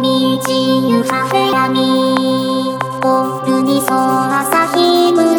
道ゆくフェラミ」「オルにそ朝日む